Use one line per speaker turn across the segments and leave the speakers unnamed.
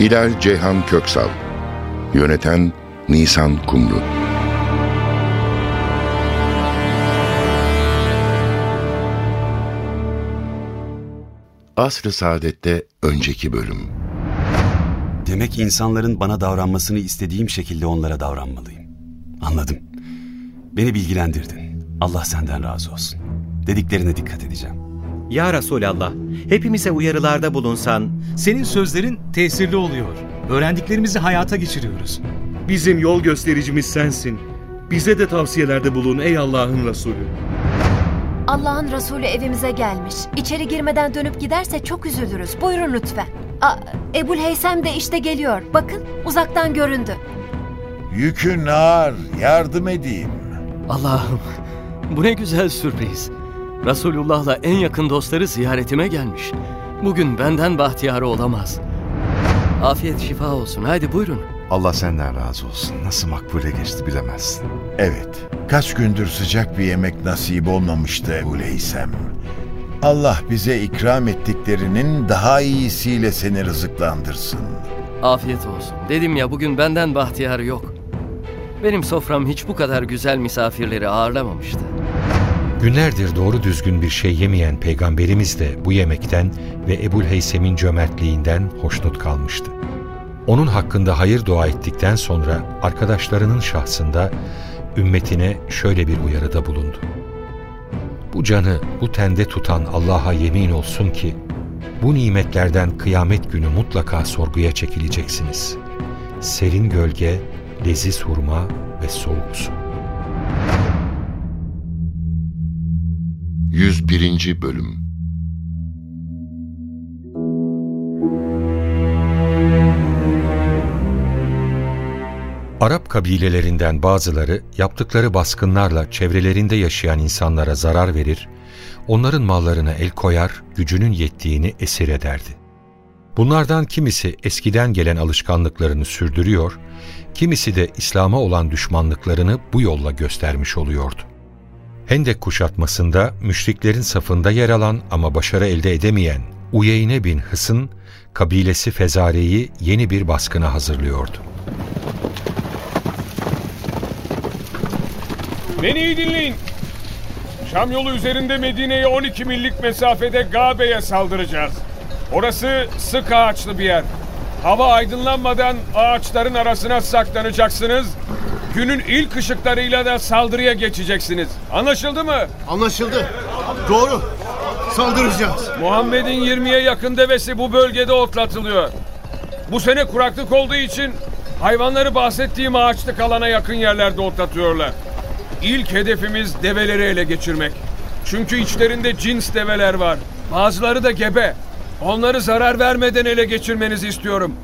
Hilal Ceyhan Köksal Yöneten Nisan Kumru Asr-ı Saadet'te önceki bölüm
Demek insanların bana davranmasını istediğim şekilde onlara davranmalıyım. Anladım. Beni bilgilendirdin. Allah senden razı olsun. Dediklerine dikkat edeceğim.
Ya Resulallah, hepimize uyarılarda bulunsan,
Senin sözlerin tesirli oluyor. Öğrendiklerimizi hayata geçiriyoruz. Bizim yol göstericimiz sensin. Bize de tavsiyelerde bulun ey Allah'ın Resulü.
Allah'ın Resulü evimize gelmiş. İçeri girmeden dönüp giderse çok üzülürüz. Buyurun lütfen. Aa, Ebul Heysem de işte geliyor. Bakın uzaktan göründü.
Yükün ağır, yardım edeyim.
Allah'ım bu ne güzel sürpriz. Resulullah'la en yakın dostları ziyaretime gelmiş. Bugün benden bahtiyarı olamaz. Afiyet şifa olsun. Haydi buyurun.
Allah senden razı olsun. Nasıl makbule geçti bilemezsin.
Evet, kaç gündür sıcak bir yemek nasip olmamıştı Ebu Leysem. Allah bize ikram ettiklerinin daha iyisiyle seni rızıklandırsın.
Afiyet olsun. Dedim ya bugün benden bahtiyarı yok. Benim sofram hiç bu kadar güzel misafirleri ağırlamamıştı.
Günlerdir doğru düzgün bir şey yemeyen peygamberimiz de bu yemekten ve Ebul Heysem'in cömertliğinden hoşnut kalmıştı. Onun hakkında hayır dua ettikten sonra arkadaşlarının şahsında ümmetine şöyle bir uyarıda bulundu. Bu canı bu tende tutan Allah'a yemin olsun ki bu nimetlerden kıyamet günü mutlaka sorguya çekileceksiniz. Serin gölge, leziz hurma ve soğuk su.
101. Bölüm
Arap kabilelerinden bazıları yaptıkları baskınlarla çevrelerinde yaşayan insanlara zarar verir, onların mallarına el koyar, gücünün yettiğini esir ederdi. Bunlardan kimisi eskiden gelen alışkanlıklarını sürdürüyor, kimisi de İslam'a olan düşmanlıklarını bu yolla göstermiş oluyordu. Hendek kuşatmasında müşriklerin safında yer alan ama başarı elde edemeyen Uyeyne bin Hısın, kabilesi Fezare'yi yeni bir baskına hazırlıyordu.
Beni iyi dinleyin. Şam yolu üzerinde Medine'ye 12 millik mesafede Gabe'ye saldıracağız. Orası sık ağaçlı bir yer. Hava aydınlanmadan ağaçların arasına saklanacaksınız. Günün ilk ışıklarıyla da saldırıya geçeceksiniz. Anlaşıldı mı?
Anlaşıldı. Doğru. Saldıracağız.
Muhammed'in 20'ye yakın devesi bu bölgede otlatılıyor. Bu sene kuraklık olduğu için hayvanları bahsettiğim ağaçlık alana yakın yerlerde otlatıyorlar. İlk hedefimiz develeri ele geçirmek. Çünkü içlerinde cins develer var. Bazıları da gebe. Onları zarar vermeden ele geçirmenizi istiyorum.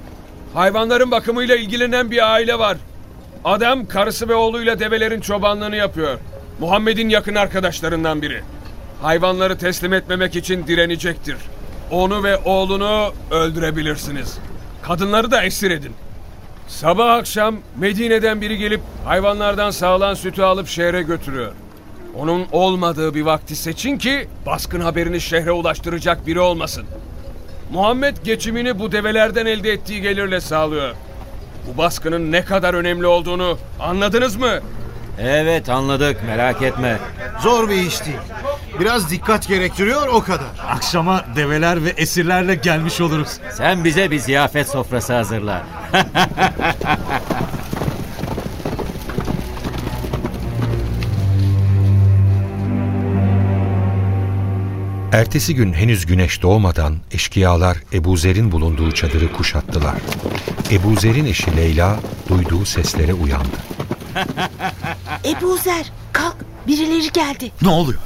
Hayvanların bakımıyla ilgilenen bir aile var. Adam karısı ve oğluyla develerin çobanlığını yapıyor. Muhammed'in yakın arkadaşlarından biri. Hayvanları teslim etmemek için direnecektir. Onu ve oğlunu öldürebilirsiniz. Kadınları da esir edin. Sabah akşam Medine'den biri gelip hayvanlardan sağlan sütü alıp şehre götürüyor. Onun olmadığı bir vakti seçin ki baskın haberini şehre ulaştıracak biri olmasın. Muhammed geçimini bu develerden elde ettiği gelirle sağlıyor. Bu baskının ne kadar önemli olduğunu anladınız mı?
Evet anladık merak etme.
Zor bir iş değil. Biraz dikkat gerektiriyor o kadar.
Akşama develer ve esirlerle gelmiş oluruz.
Sen bize bir ziyafet sofrası hazırla.
Ertesi gün henüz güneş doğmadan eşkıyalar Ebu Zer'in bulunduğu çadırı kuşattılar. Ebu Zer'in eşi Leyla duyduğu seslere uyandı.
Ebu Zer kalk birileri geldi.
Ne oluyor?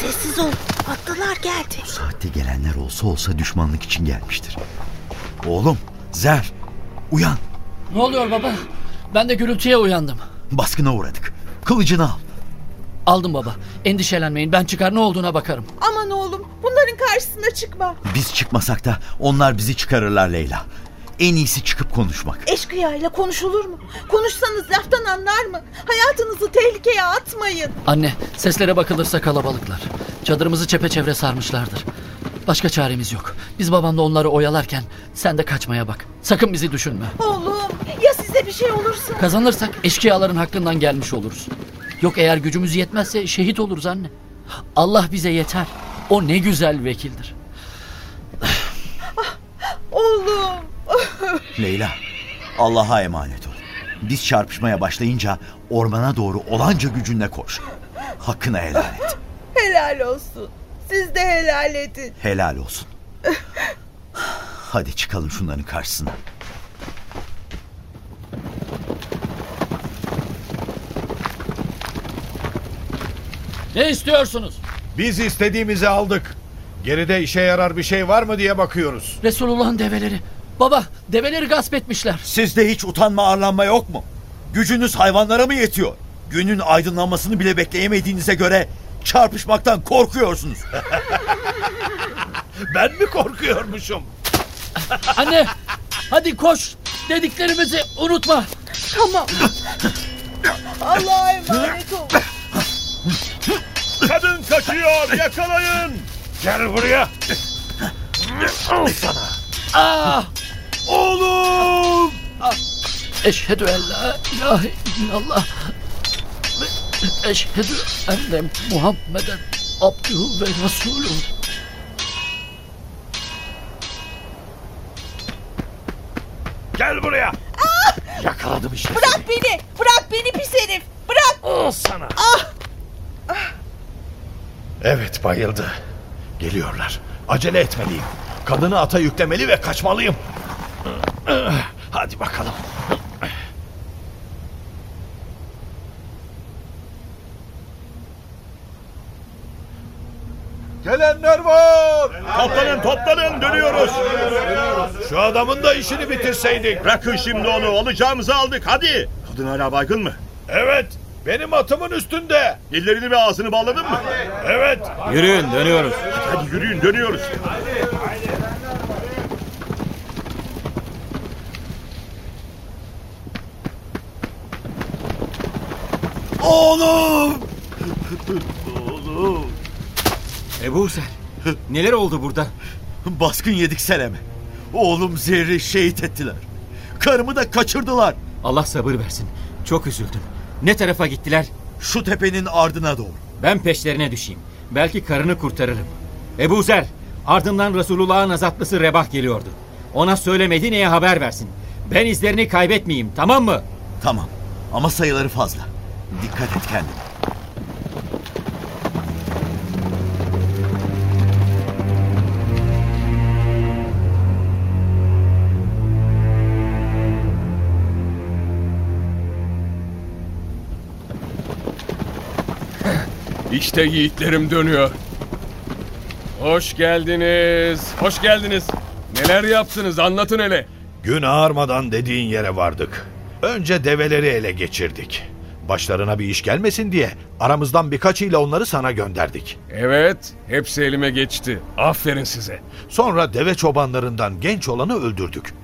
Sessiz ol atlılar geldi.
Bu saatte gelenler olsa olsa düşmanlık için gelmiştir. Oğlum, Zer.
Uyan.
Ne oluyor baba? Ben de gürültüye uyandım.
Baskına uğradık. Kılıcını al.
Aldım baba. Endişelenmeyin. Ben çıkar ne olduğuna bakarım.
Aman oğlum bunların karşısına çıkma.
Biz çıkmasak da onlar bizi çıkarırlar Leyla. En iyisi çıkıp konuşmak.
Eşkıya ile konuşulur mu? Konuşsanız laftan anlar mı? Hayatınızı tehlikeye atmayın.
Anne, seslere bakılırsa kalabalıklar. Çadırımızı çepeçevre sarmışlardır. Başka çaremiz yok. Biz babamla onları oyalarken sen de kaçmaya bak. Sakın bizi düşünme.
Oğlum ya size bir şey olursa?
Kazanırsak eşkıyaların hakkından gelmiş oluruz. Yok eğer gücümüz yetmezse şehit oluruz anne. Allah bize yeter. O ne güzel vekildir.
Oğlum.
Leyla, Allah'a emanet ol. Biz çarpışmaya başlayınca ormana doğru olanca gücünle koş. Hakkını helal et.
Helal olsun. Siz de helal edin.
Helal olsun. Hadi çıkalım şunların karşısına.
Ne istiyorsunuz?
Biz istediğimizi aldık. Geride işe yarar bir şey var mı diye bakıyoruz.
Resulullah'ın develeri. Baba develeri gasp etmişler.
Sizde hiç utanma arlanma yok mu? Gücünüz hayvanlara mı yetiyor? Günün aydınlanmasını bile bekleyemediğinize göre çarpışmaktan korkuyorsunuz.
ben mi korkuyormuşum?
Anne hadi koş. Dediklerimizi unutma.
Tamam. Allah'a emanet ol.
Kadın kaçıyor yakalayın. Gel buraya. Al sana.
Ah!
Oğlum!
Eşhedü en la ilahe illallah. Ve Eşhedü enne Muhammeden abduhu ve resuluhu.
Gel buraya. Yakaladım işte.
Bırak beni. Bırak beni pis herif. Bırak.
Al sana.
Ah.
Evet bayıldı. Geliyorlar. Acele etmeliyim. Kadını ata yüklemeli ve kaçmalıyım. Hadi bakalım. Gelenler var. Toplanın toplanın dönüyoruz. Şu adamın da işini bitirseydik.
Bırakın şimdi onu alacağımızı aldık hadi. Kadın hala baygın mı?
Evet benim atımın üstünde.
Dillerini ve ağzını bağladın mı?
Evet.
Yürüyün dönüyoruz.
Hadi, hadi yürüyün dönüyoruz.
Oğlum!
Oğlum.
Ebu Zer, neler oldu burada?
Baskın yedik Seleme. Oğlum Zerri şehit ettiler. Karımı da kaçırdılar.
Allah sabır versin. Çok üzüldüm. Ne tarafa gittiler?
Şu tepenin ardına doğru.
Ben peşlerine düşeyim. Belki karını kurtarırım. Ebu Zer, ardından Resulullah'ın azatlısı Rebah geliyordu. Ona söyle Medine'ye haber versin. Ben izlerini kaybetmeyeyim, tamam mı?
Tamam ama sayıları fazla. Dikkat et kendine.
İşte yiğitlerim dönüyor. Hoş geldiniz. Hoş geldiniz. Neler yaptınız anlatın hele.
Gün ağarmadan dediğin yere vardık. Önce develeri ele geçirdik. Başlarına bir iş gelmesin diye aramızdan birkaçıyla onları sana gönderdik.
Evet, hepsi elime geçti. Aferin size.
Sonra deve çobanlarından genç olanı öldürdük.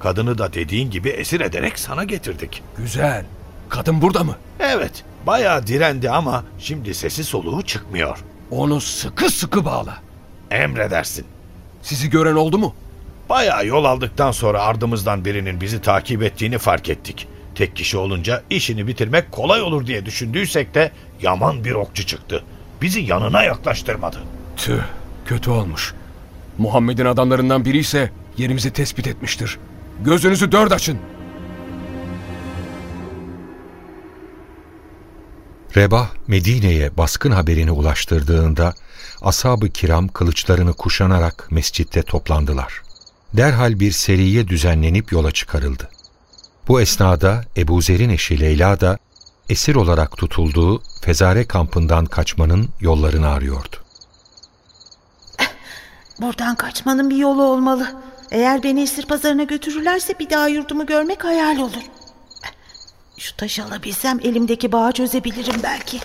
Kadını da dediğin gibi esir ederek sana getirdik.
Güzel. Kadın burada mı?
Evet, bayağı direndi ama şimdi sesi soluğu çıkmıyor.
Onu sıkı sıkı bağla.
Emredersin.
Sizi gören oldu mu?
Bayağı yol aldıktan sonra ardımızdan birinin bizi takip ettiğini fark ettik. Tek kişi olunca işini bitirmek kolay olur diye düşündüysek de yaman bir okçu çıktı. Bizi yanına yaklaştırmadı.
Tüh, kötü olmuş. Muhammed'in adamlarından biri ise yerimizi tespit etmiştir. Gözünüzü dört açın.
Rebah Medine'ye baskın haberini ulaştırdığında ashab-ı kiram kılıçlarını kuşanarak mescitte toplandılar. Derhal bir seriye düzenlenip yola çıkarıldı. Bu esnada Ebu Zer'in eşi Leyla da esir olarak tutulduğu Fezare kampından kaçmanın yollarını arıyordu.
Buradan kaçmanın bir yolu olmalı. Eğer beni esir pazarına götürürlerse bir daha yurdumu görmek hayal olur. Şu taşı alabilsem elimdeki bağı çözebilirim belki.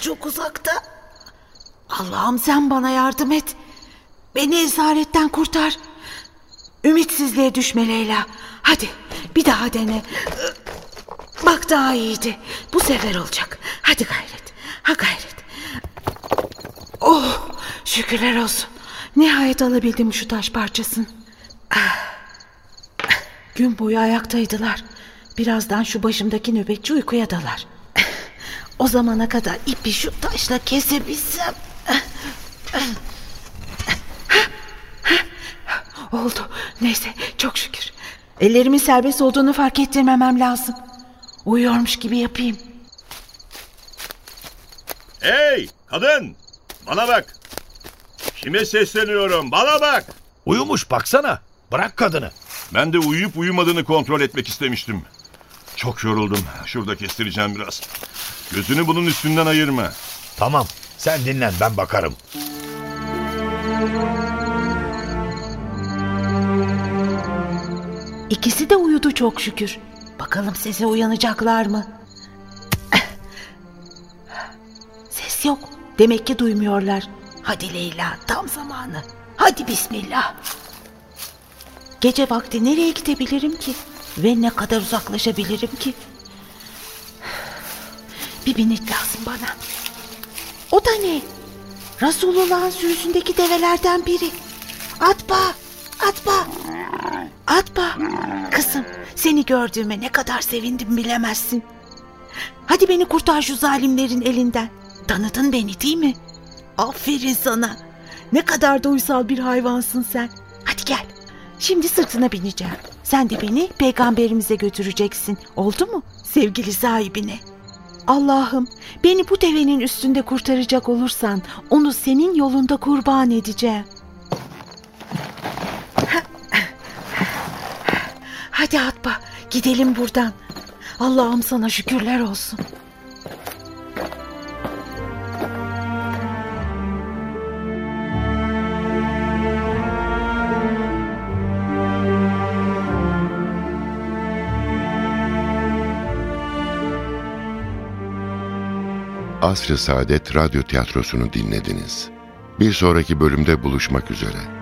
Çok uzakta. Allah'ım sen bana yardım et. Beni esaretten kurtar. Ümitsizliğe düşme Leyla. Hadi bir daha dene. Bak daha iyiydi. Bu sefer olacak. Hadi gayret. Ha gayret. Oh şükürler olsun. Nihayet alabildim şu taş parçasını. Ah. Gün boyu ayaktaydılar. Birazdan şu başımdaki nöbetçi uykuya dalar. O zamana kadar ipi şu taşla kesebilsem. Oldu. Neyse çok şükür. Ellerimin serbest olduğunu fark ettirmemem lazım. Uyuyormuş gibi yapayım.
Hey kadın bana bak. Kime sesleniyorum bana bak.
Uyumuş baksana. Bırak kadını.
Ben de uyuyup uyumadığını kontrol etmek istemiştim. Çok yoruldum. Şurada kestireceğim biraz. Gözünü bunun üstünden ayırma.
Tamam sen dinlen ben bakarım.
İkisi de uyudu çok şükür. Bakalım sese uyanacaklar mı? Ses yok. Demek ki duymuyorlar. Hadi Leyla tam zamanı. Hadi bismillah. Gece vakti nereye gidebilirim ki? Ve ne kadar uzaklaşabilirim ki? Bir binit lazım bana. O da ne? Resulullah'ın sürüsündeki develerden biri. Atba, atba, atba. Kızım, seni gördüğüme ne kadar sevindim bilemezsin. Hadi beni kurtar şu zalimlerin elinden. Tanıdın beni değil mi? Aferin sana. Ne kadar da uysal bir hayvansın sen. Hadi gel. Şimdi sırtına bineceğim. Sen de beni peygamberimize götüreceksin. Oldu mu? Sevgili sahibine. Allah'ım beni bu devenin üstünde kurtaracak olursan onu senin yolunda kurban edeceğim. Hadi Atba gidelim buradan. Allah'ım sana şükürler olsun.
Asr-ı Saadet Radyo Tiyatrosu'nu dinlediniz. Bir sonraki bölümde buluşmak üzere.